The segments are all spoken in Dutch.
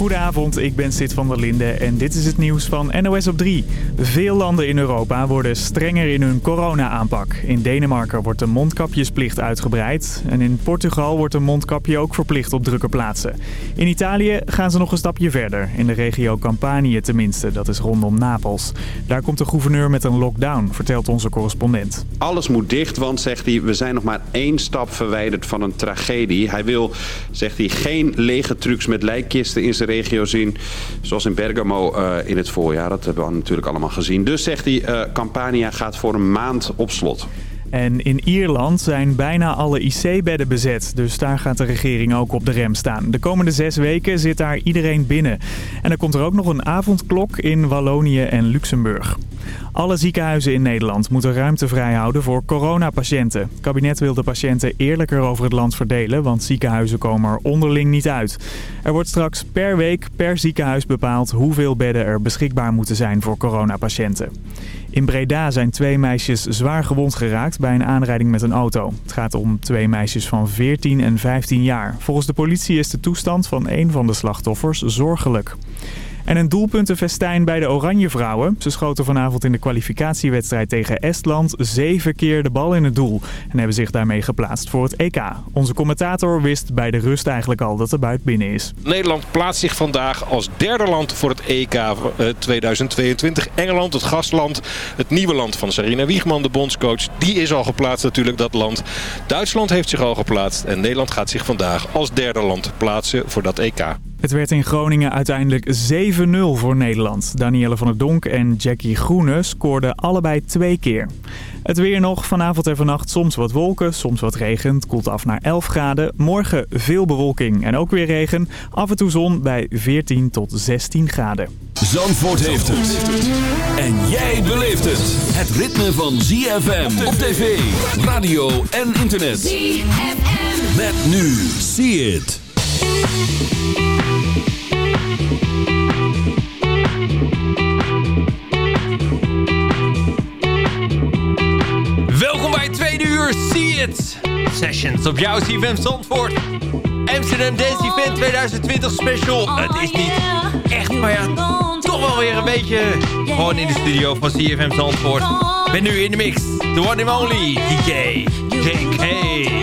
Goedenavond, ik ben Sid van der Linde en dit is het nieuws van NOS op 3. Veel landen in Europa worden strenger in hun corona-aanpak. In Denemarken wordt de mondkapjesplicht uitgebreid. En in Portugal wordt een mondkapje ook verplicht op drukke plaatsen. In Italië gaan ze nog een stapje verder. In de regio Campanië tenminste, dat is rondom Napels. Daar komt de gouverneur met een lockdown, vertelt onze correspondent. Alles moet dicht, want zegt hij, we zijn nog maar één stap verwijderd van een tragedie. Hij wil, zegt hij, geen lege trucs met lijkkisten in zijn regio zien. Zoals in Bergamo uh, in het voorjaar. Dat hebben we natuurlijk allemaal gezien. Dus zegt hij, uh, Campania gaat voor een maand op slot. En in Ierland zijn bijna alle IC-bedden bezet. Dus daar gaat de regering ook op de rem staan. De komende zes weken zit daar iedereen binnen. En er komt er ook nog een avondklok in Wallonië en Luxemburg. Alle ziekenhuizen in Nederland moeten ruimte vrijhouden voor coronapatiënten. Het kabinet wil de patiënten eerlijker over het land verdelen, want ziekenhuizen komen er onderling niet uit. Er wordt straks per week per ziekenhuis bepaald hoeveel bedden er beschikbaar moeten zijn voor coronapatiënten. In Breda zijn twee meisjes zwaar gewond geraakt bij een aanrijding met een auto. Het gaat om twee meisjes van 14 en 15 jaar. Volgens de politie is de toestand van een van de slachtoffers zorgelijk. En een doelpuntenfestijn bij de Oranje Vrouwen. Ze schoten vanavond in de kwalificatiewedstrijd tegen Estland zeven keer de bal in het doel. En hebben zich daarmee geplaatst voor het EK. Onze commentator wist bij de rust eigenlijk al dat de buit binnen is. Nederland plaatst zich vandaag als derde land voor het EK 2022. Engeland, het gastland, het nieuwe land van Sarina Wiegman, de bondscoach. Die is al geplaatst natuurlijk, dat land. Duitsland heeft zich al geplaatst en Nederland gaat zich vandaag als derde land plaatsen voor dat EK. Het werd in Groningen uiteindelijk 7-0 voor Nederland. Danielle van der Donk en Jackie Groene scoorden allebei twee keer. Het weer nog. Vanavond en vannacht soms wat wolken, soms wat regen. Het koelt af naar 11 graden. Morgen veel bewolking en ook weer regen. Af en toe zon bij 14 tot 16 graden. Zandvoort heeft het. En jij beleeft het. Het ritme van ZFM op tv, radio en internet. ZFM. Met nu. See it. Welkom bij tweede uur See It Sessions op jouw CFM Zandvoort. Amsterdam Dance Event 2020 special. Het is niet echt, maar ja, toch wel weer een beetje gewoon in de studio van CFM Zandvoort. Ben nu in de mix. The one and only DJ JK.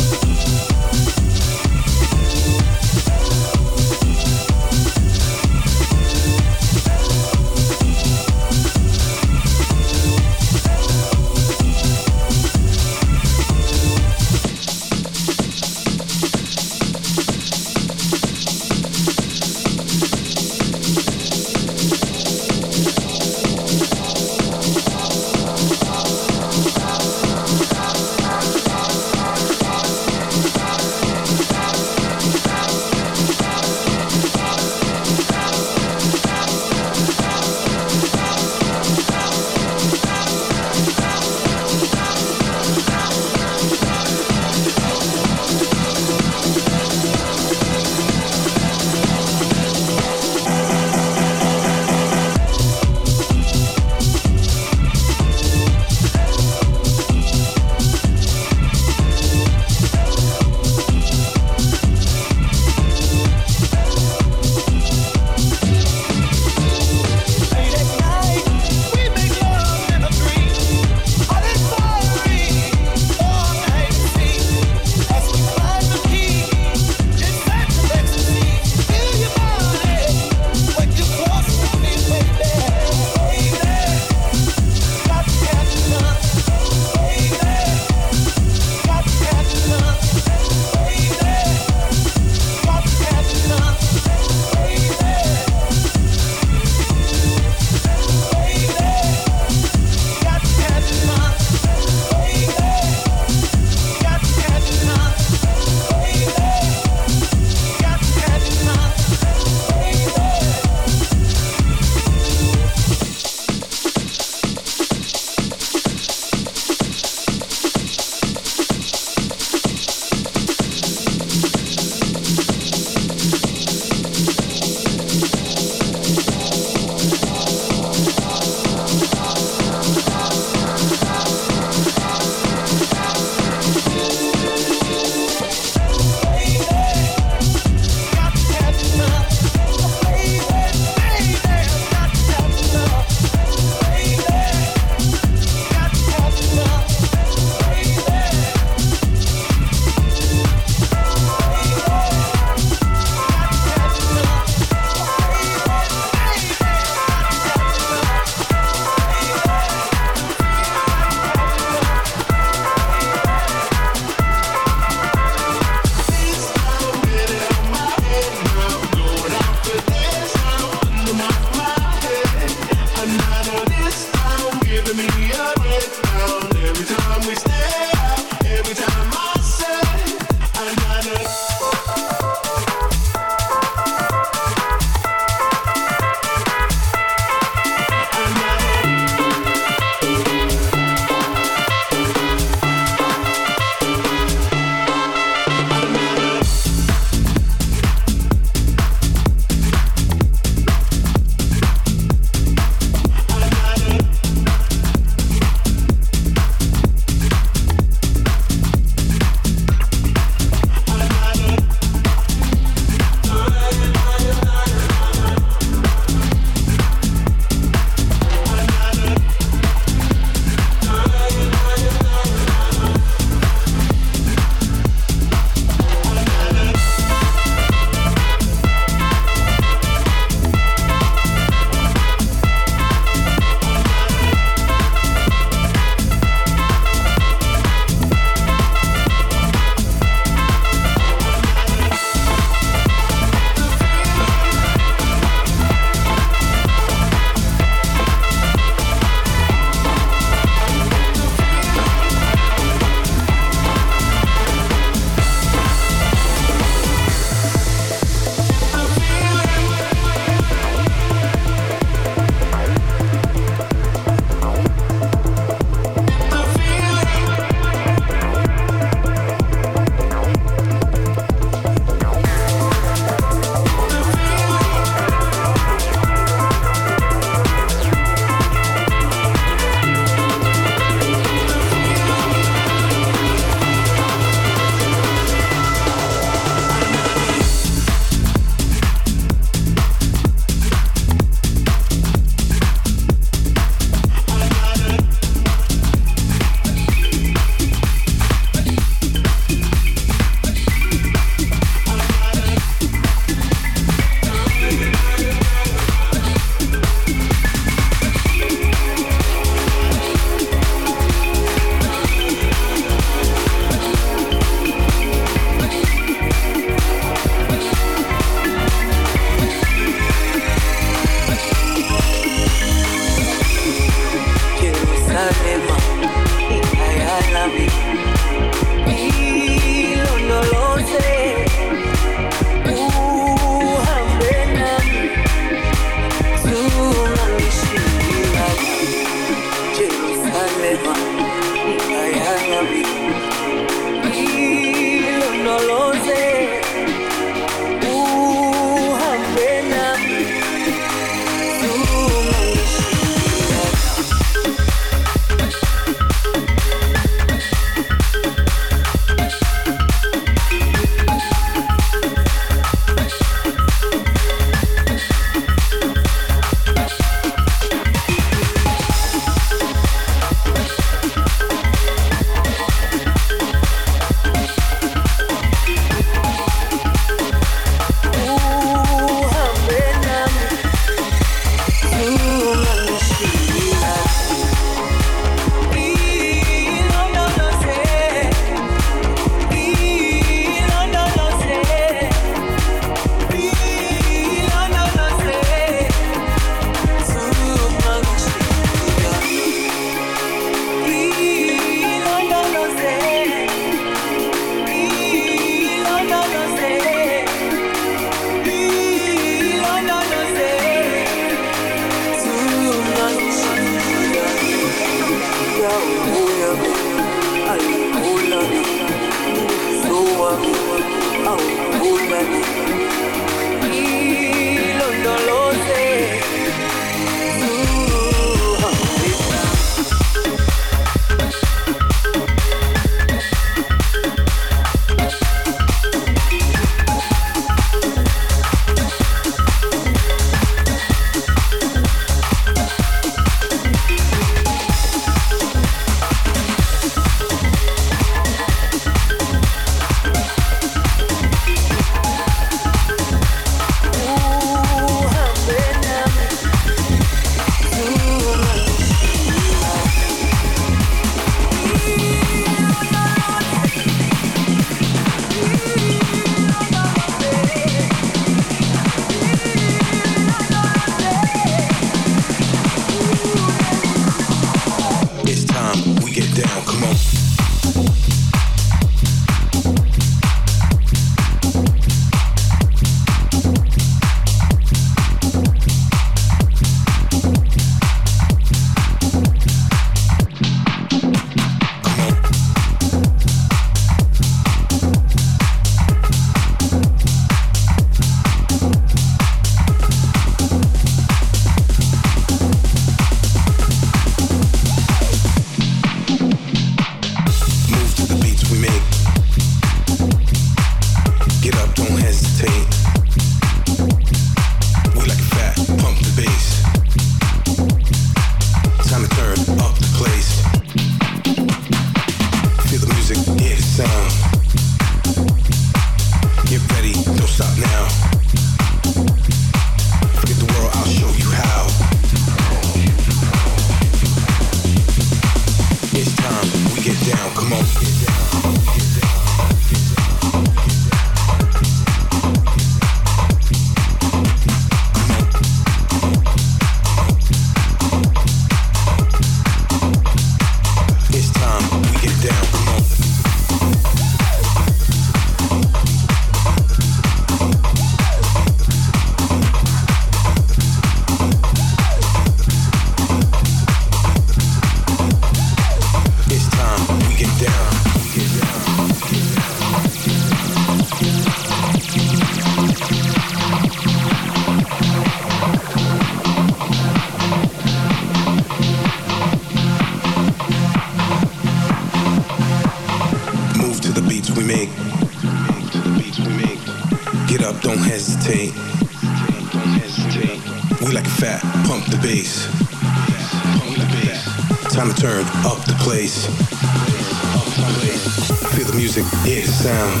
Feel the music, hear the sound.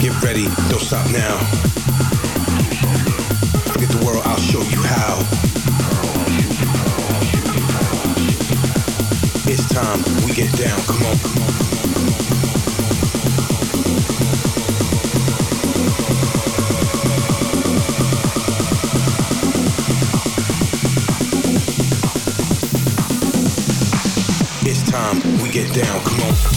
Get ready, don't stop now. Forget the world, I'll show you how. It's time, we get down, come on, come on, get down, come on.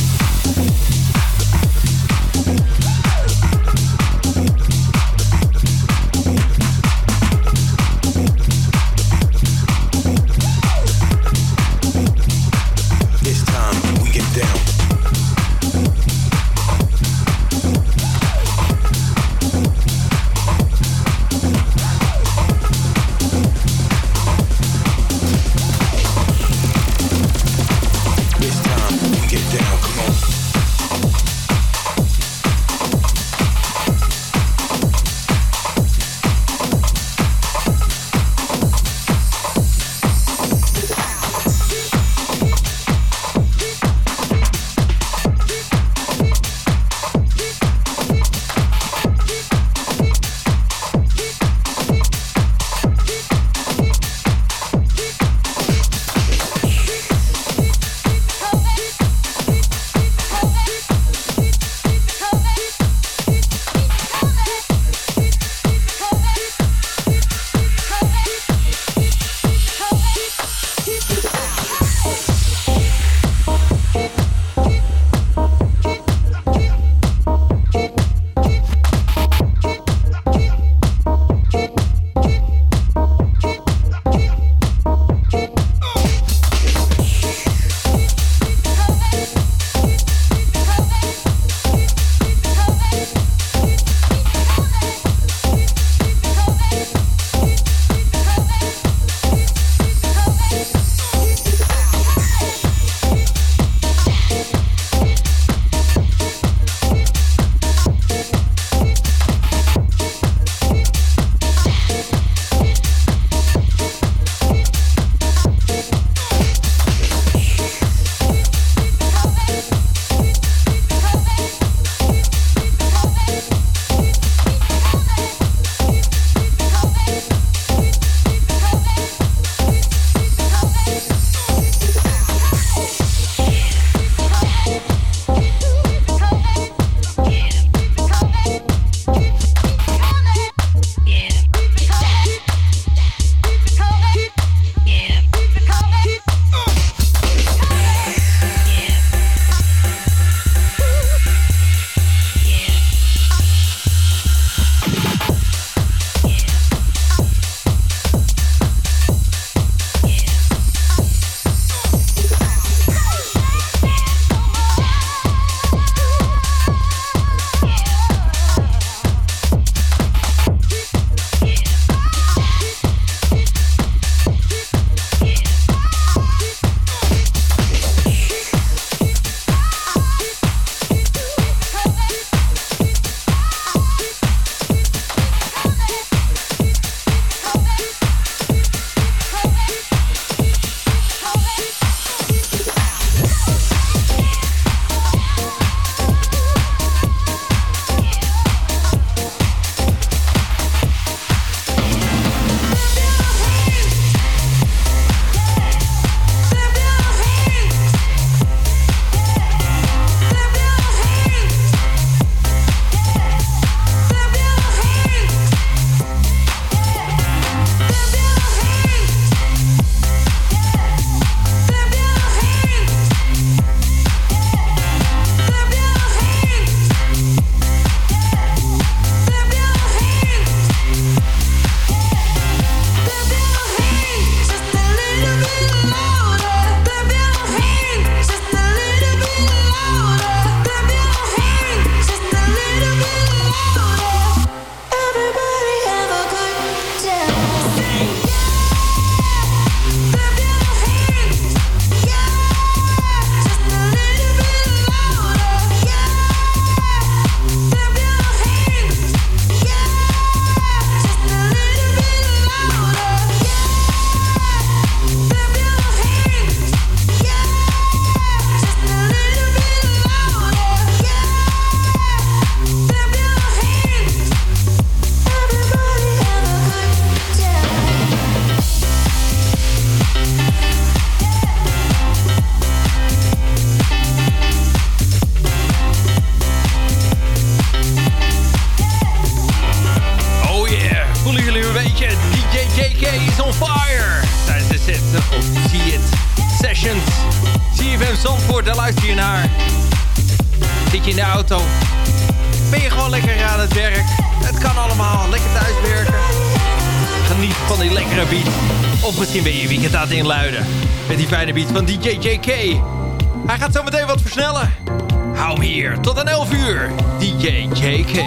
van die lekkere beat. Of misschien ben je weekend aan het inluiden. Met die fijne beat van DJ JK. Hij gaat zo meteen wat versnellen. Hou hem hier tot aan 11 uur. DJ JK.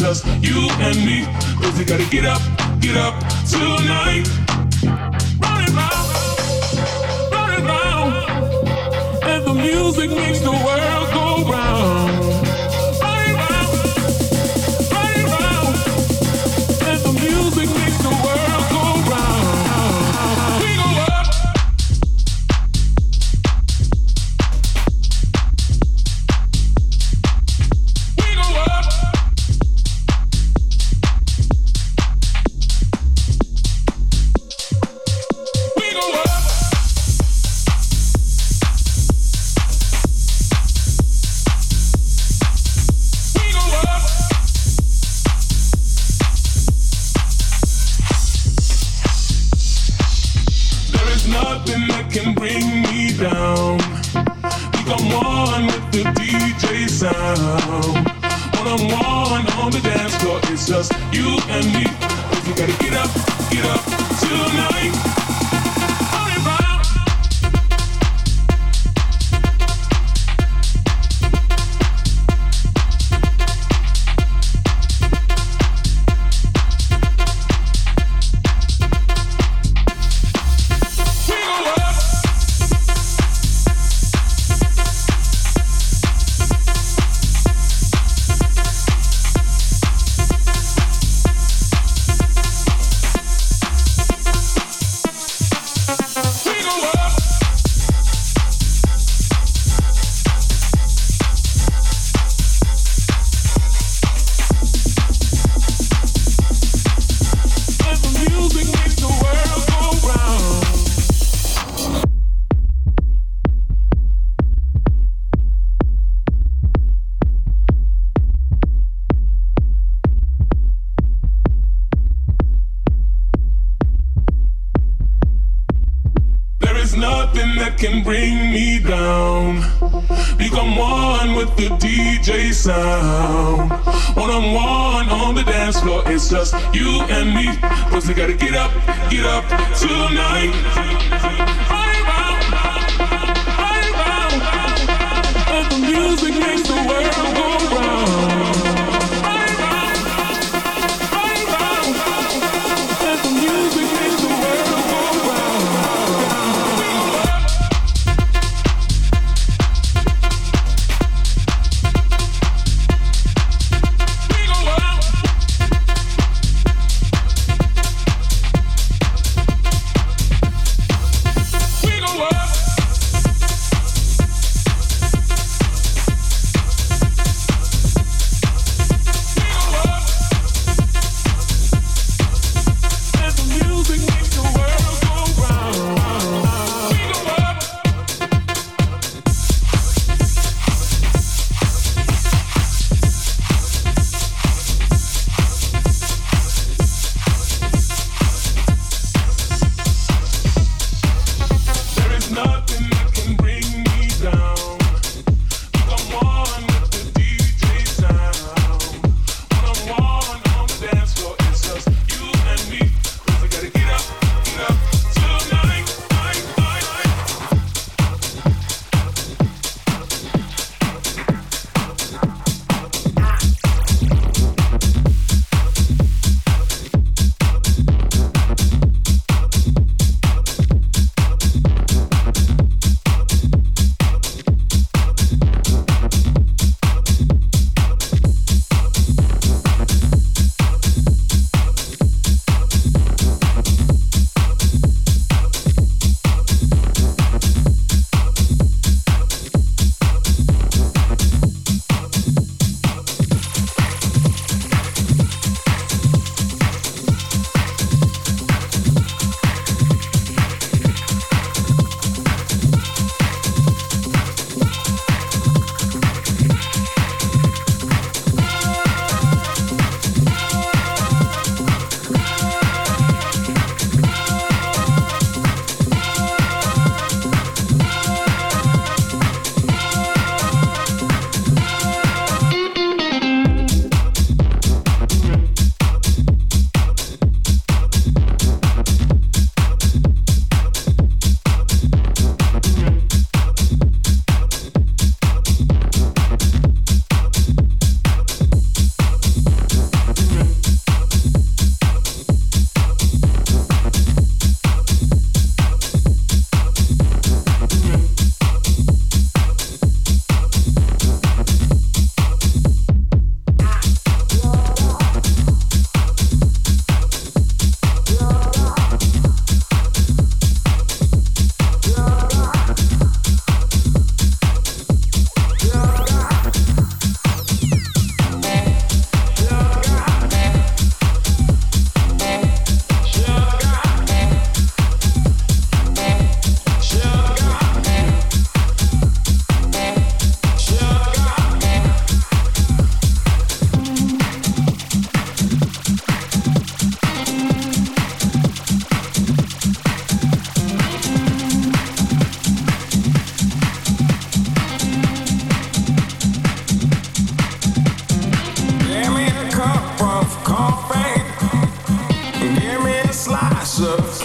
just you and me. Cause we gotta get up, get up tonight. bring me down. Become one with the DJ sound. One on one on the dance floor, it's just you and me. Cause we gotta get up, get up tonight.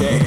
Of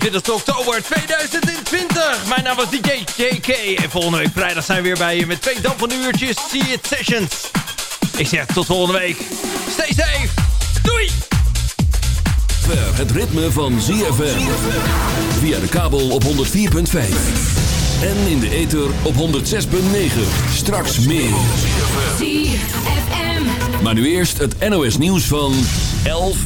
23 oktober 2020. Mijn naam was DJ JK. En volgende week vrijdag zijn we weer bij je met twee dampende uurtjes. See sessions. Ik zeg tot volgende week. Stay safe. Doei. Het ritme van ZFM. Via de kabel op 104.5. En in de ether op 106.9. Straks meer. ZFM. Maar nu eerst het NOS nieuws van 11